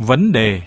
Vấn đề.